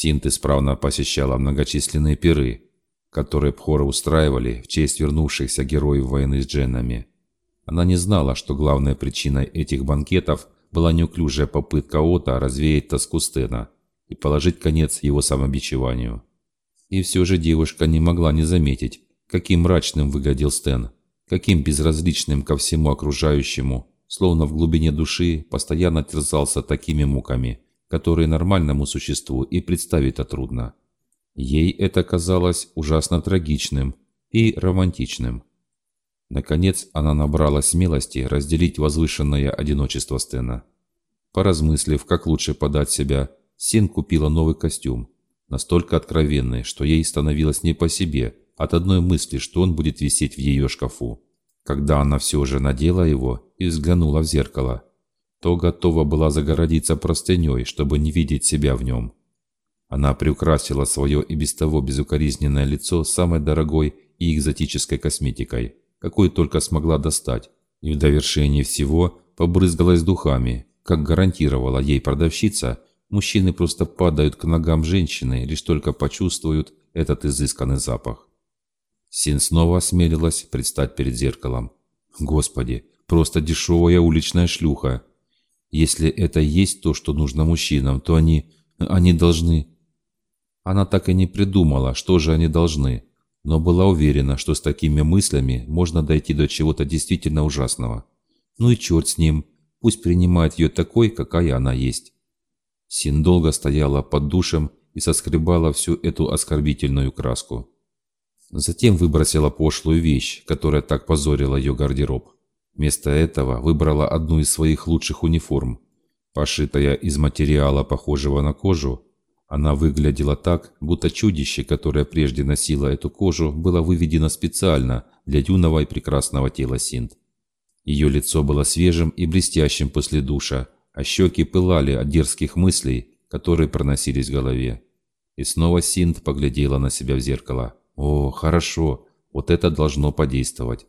Синт исправно посещала многочисленные пиры, которые Пхоры устраивали в честь вернувшихся героев войны с дженнами. Она не знала, что главной причиной этих банкетов была неуклюжая попытка Ота развеять тоску Стена и положить конец его самобичеванию. И все же девушка не могла не заметить, каким мрачным выглядел Стэн, каким безразличным ко всему окружающему, словно в глубине души постоянно терзался такими муками, которые нормальному существу и представить-то трудно. Ей это казалось ужасно трагичным и романтичным. Наконец она набрала смелости разделить возвышенное одиночество Стена. Поразмыслив, как лучше подать себя, Син купила новый костюм, настолько откровенный, что ей становилось не по себе от одной мысли, что он будет висеть в ее шкафу. Когда она все же надела его и взглянула в зеркало, то готова была загородиться простыней, чтобы не видеть себя в нем. Она приукрасила свое и без того безукоризненное лицо самой дорогой и экзотической косметикой, какую только смогла достать, и в довершении всего побрызгалась духами, как гарантировала ей продавщица, мужчины просто падают к ногам женщины, лишь только почувствуют этот изысканный запах. Син снова осмелилась предстать перед зеркалом. Господи, просто дешевая уличная шлюха. Если это есть то, что нужно мужчинам, то они... они должны... Она так и не придумала, что же они должны, но была уверена, что с такими мыслями можно дойти до чего-то действительно ужасного. Ну и черт с ним, пусть принимает ее такой, какая она есть. Син долго стояла под душем и соскребала всю эту оскорбительную краску. Затем выбросила пошлую вещь, которая так позорила ее гардероб. Вместо этого выбрала одну из своих лучших униформ. Пошитая из материала, похожего на кожу, она выглядела так, будто чудище, которое прежде носило эту кожу, было выведено специально для юного и прекрасного тела Синт. Ее лицо было свежим и блестящим после душа, а щеки пылали от дерзких мыслей, которые проносились в голове. И снова Синт поглядела на себя в зеркало. О, хорошо, вот это должно подействовать.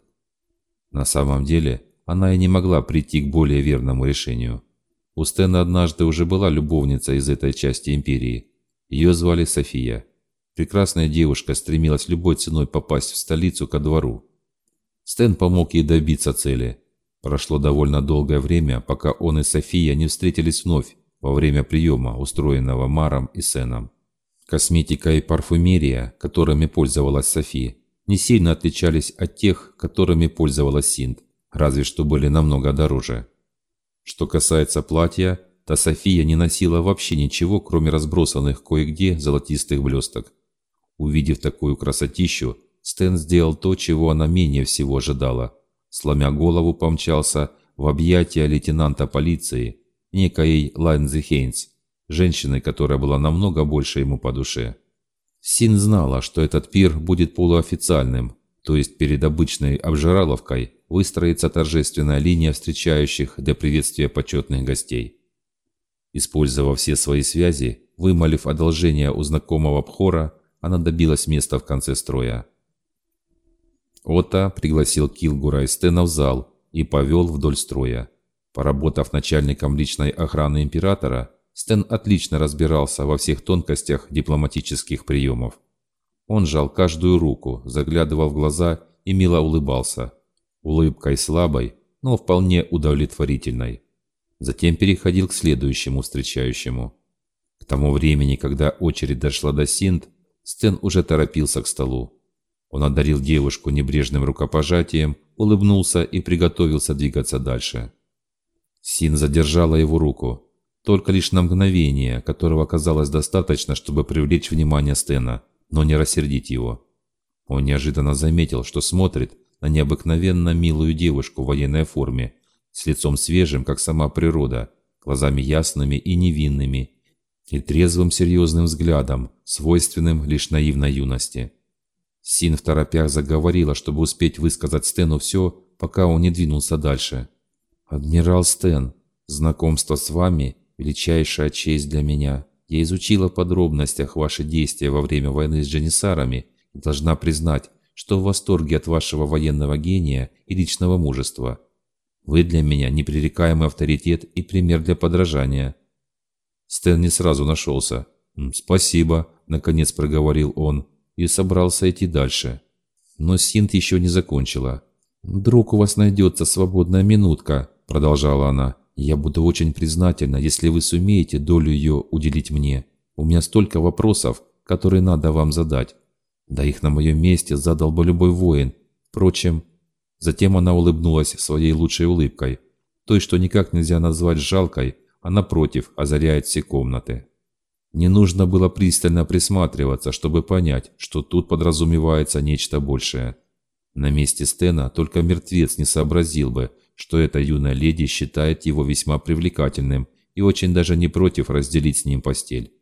На самом деле, она и не могла прийти к более верному решению. У Стэна однажды уже была любовница из этой части империи. Ее звали София. Прекрасная девушка стремилась любой ценой попасть в столицу ко двору. Стэн помог ей добиться цели. Прошло довольно долгое время, пока он и София не встретились вновь во время приема, устроенного Маром и Сеном. Косметика и парфюмерия, которыми пользовалась София, не сильно отличались от тех, которыми пользовалась Синт, разве что были намного дороже. Что касается платья, то София не носила вообще ничего, кроме разбросанных кое-где золотистых блесток. Увидев такую красотищу, Стэн сделал то, чего она менее всего ожидала. Сломя голову, помчался в объятия лейтенанта полиции, некоей Лайнзи Хейнс, женщины, которая была намного больше ему по душе. Син знала, что этот пир будет полуофициальным, то есть перед обычной обжираловкой выстроится торжественная линия встречающих для приветствия почетных гостей. Использовав все свои связи, вымолив одолжение у знакомого Пхора, она добилась места в конце строя. Ота пригласил Килгура и Стена в зал и повел вдоль строя. Поработав начальником личной охраны императора, Стэн отлично разбирался во всех тонкостях дипломатических приемов. Он жал каждую руку, заглядывал в глаза и мило улыбался. Улыбкой слабой, но вполне удовлетворительной. Затем переходил к следующему встречающему. К тому времени, когда очередь дошла до Синт, Стэн уже торопился к столу. Он одарил девушку небрежным рукопожатием, улыбнулся и приготовился двигаться дальше. Син задержала его руку, только лишь на мгновение, которого оказалось достаточно, чтобы привлечь внимание Стена, но не рассердить его. Он неожиданно заметил, что смотрит на необыкновенно милую девушку в военной форме, с лицом свежим, как сама природа, глазами ясными и невинными, и трезвым серьезным взглядом, свойственным лишь наивной юности. Син в торопях заговорила, чтобы успеть высказать Стэну все, пока он не двинулся дальше. «Адмирал Стэн, знакомство с вами величайшая честь для меня. Я изучила в подробностях ваши действия во время войны с джанисарами и должна признать, что в восторге от вашего военного гения и личного мужества. Вы для меня непререкаемый авторитет и пример для подражания». Стэн не сразу нашелся, «Спасибо», — наконец проговорил он и собрался идти дальше. Но Синт еще не закончила. «Вдруг у вас найдется свободная минутка», — продолжала она. «Я буду очень признательна, если вы сумеете долю ее уделить мне. У меня столько вопросов, которые надо вам задать. Да их на моем месте задал бы любой воин. Впрочем...» Затем она улыбнулась своей лучшей улыбкой, той, что никак нельзя назвать жалкой, а напротив озаряет все комнаты. Не нужно было пристально присматриваться, чтобы понять, что тут подразумевается нечто большее. На месте Стена только мертвец не сообразил бы, что эта юная леди считает его весьма привлекательным и очень даже не против разделить с ним постель.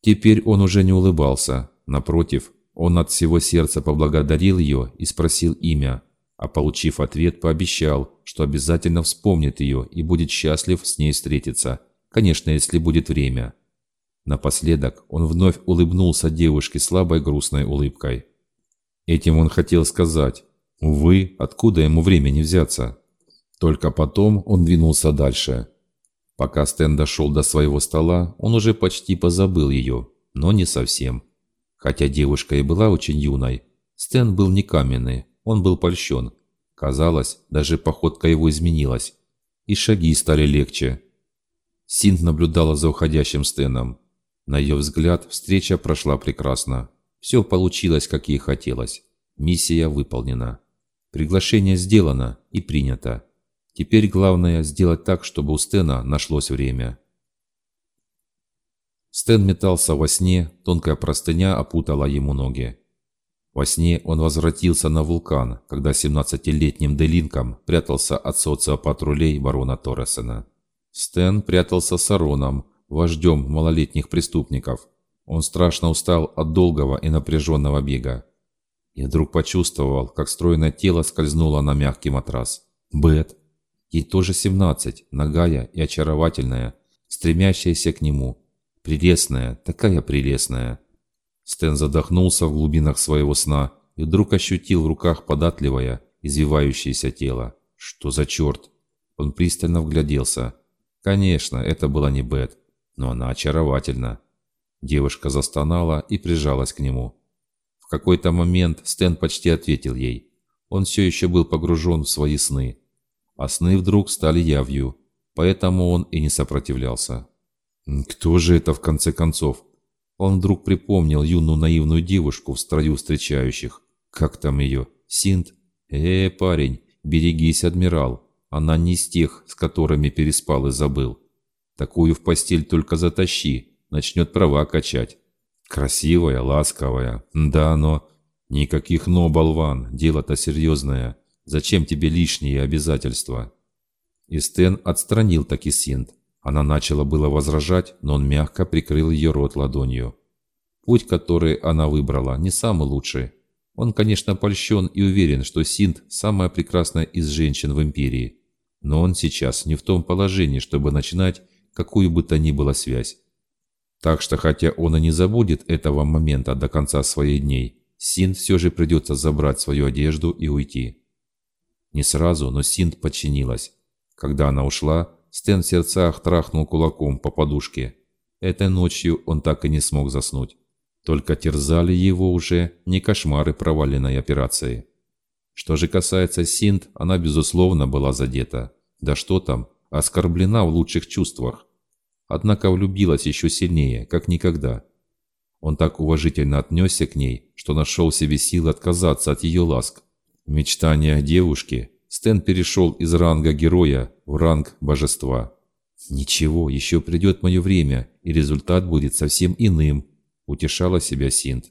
Теперь он уже не улыбался. Напротив, он от всего сердца поблагодарил ее и спросил имя, а получив ответ, пообещал, что обязательно вспомнит ее и будет счастлив с ней встретиться, конечно, если будет время. Напоследок он вновь улыбнулся девушке слабой грустной улыбкой. Этим он хотел сказать, увы, откуда ему времени взяться. Только потом он двинулся дальше. Пока Стэн дошел до своего стола, он уже почти позабыл ее, но не совсем. Хотя девушка и была очень юной, Стэн был не каменный, он был польщен. Казалось, даже походка его изменилась. И шаги стали легче. Синт наблюдала за уходящим Стэном. На ее взгляд, встреча прошла прекрасно. Все получилось, как ей хотелось. Миссия выполнена. Приглашение сделано и принято. Теперь главное сделать так, чтобы у Стена нашлось время. Стэн метался во сне, тонкая простыня опутала ему ноги. Во сне он возвратился на вулкан, когда 17-летним Делинком прятался от социопатрулей барона Торресена. Стэн прятался с Ароном, вождем малолетних преступников. Он страшно устал от долгого и напряженного бега. И вдруг почувствовал, как стройное тело скользнуло на мягкий матрас. Бет. Ей тоже 17, нагая и очаровательная, стремящаяся к нему. Прелестная, такая прелестная. Стэн задохнулся в глубинах своего сна и вдруг ощутил в руках податливое, извивающееся тело. Что за черт? Он пристально вгляделся. Конечно, это была не Бет но она очаровательна. Девушка застонала и прижалась к нему. В какой-то момент Стэн почти ответил ей. Он все еще был погружен в свои сны. А сны вдруг стали явью, поэтому он и не сопротивлялся. Кто же это в конце концов? Он вдруг припомнил юную наивную девушку в строю встречающих. Как там ее? Синт? Э, парень, берегись, адмирал. Она не из тех, с которыми переспал и забыл. Такую в постель только затащи, начнет права качать. Красивая, ласковая. Да, но... Никаких «но», болван, дело-то серьезное. Зачем тебе лишние обязательства? И Стэн отстранил таки Синт. Она начала было возражать, но он мягко прикрыл ее рот ладонью. Путь, который она выбрала, не самый лучший. Он, конечно, польщен и уверен, что Синт – самая прекрасная из женщин в Империи. Но он сейчас не в том положении, чтобы начинать какую бы то ни было связь. Так что, хотя он и не забудет этого момента до конца своих дней, Синт все же придется забрать свою одежду и уйти. Не сразу, но Синт подчинилась. Когда она ушла, Стэн в сердцах трахнул кулаком по подушке. Этой ночью он так и не смог заснуть. Только терзали его уже не кошмары проваленной операции. Что же касается Синт, она безусловно была задета. Да что там, оскорблена в лучших чувствах. Однако влюбилась еще сильнее, как никогда. Он так уважительно отнесся к ней, что нашел себе силы отказаться от ее ласк. В мечтаниях девушки Стэн перешел из ранга героя в ранг божества. «Ничего, еще придет мое время, и результат будет совсем иным», – утешала себя Синт.